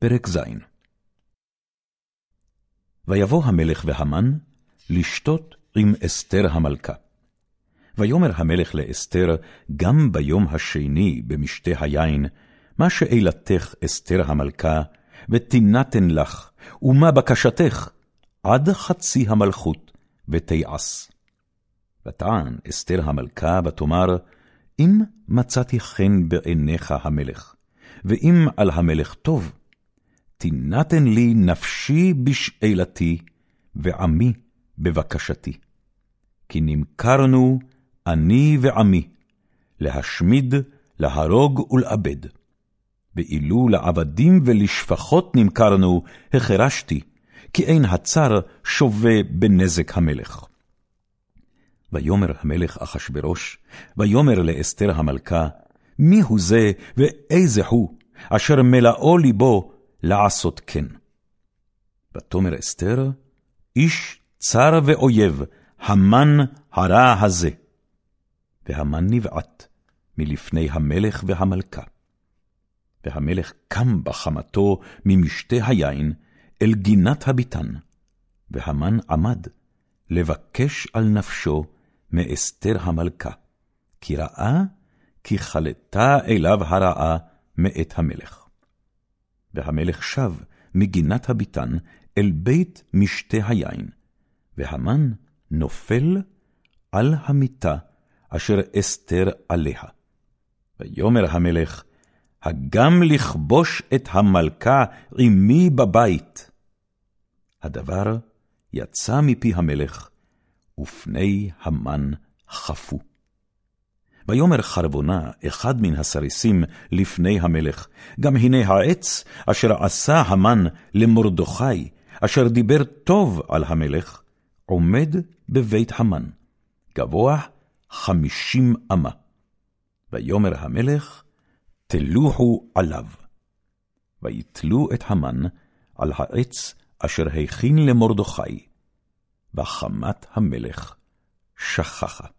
פרק ז. ויבוא המלך והמן לשתות עם אסתר המלכה. ויאמר המלך לאסתר, גם ביום השני במשתה היין, מה שאלתך אסתר המלכה, ותינתן לך, ומה בקשתך, עד חצי המלכות, ותיעש. ותען אסתר המלכה, ותאמר, אם מצאתי חן בעיניך המלך, ואם על המלך טוב, תינתן לי נפשי בשאלתי, ועמי בבקשתי. כי נמכרנו אני ועמי, להשמיד, להרוג ולאבד. ואילו לעבדים ולשפחות נמכרנו, החרשתי, כי אין הצר שווה בנזק המלך. ויאמר המלך אחשורוש, ויאמר לאסתר המלכה, מי הוא זה ואיזה הוא, אשר מלאו ליבו לעשות כן. ותאמר אסתר, איש צר ואויב, המן הרע הזה. והמן נבעט מלפני המלך והמלכה. והמלך קם בחמתו ממשתה היין אל גינת הביתן, והמן עמד לבקש על נפשו מאסתר המלכה, כי ראה כי חלתה אליו הרעה מאת המלך. והמלך שב מגינת הביתן אל בית משתה היין, והמן נופל על המיטה אשר אסתר עליה. ויאמר המלך, הגם לכבוש את המלכה עמי בבית. הדבר יצא מפי המלך, ופני המן חפו. ויאמר חרבונה, אחד מן הסריסים, לפני המלך, גם הנה העץ אשר עשה המן למרדכי, אשר דיבר טוב על המלך, עומד בבית המן, גבוה חמישים אמה. ויאמר המלך, תלוחו עליו. ויתלו את המן על העץ אשר הכין למרדכי, וחמת המלך שכחה.